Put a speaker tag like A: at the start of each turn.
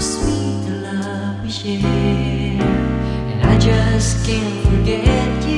A: sweet love we share. And I just can't forget you.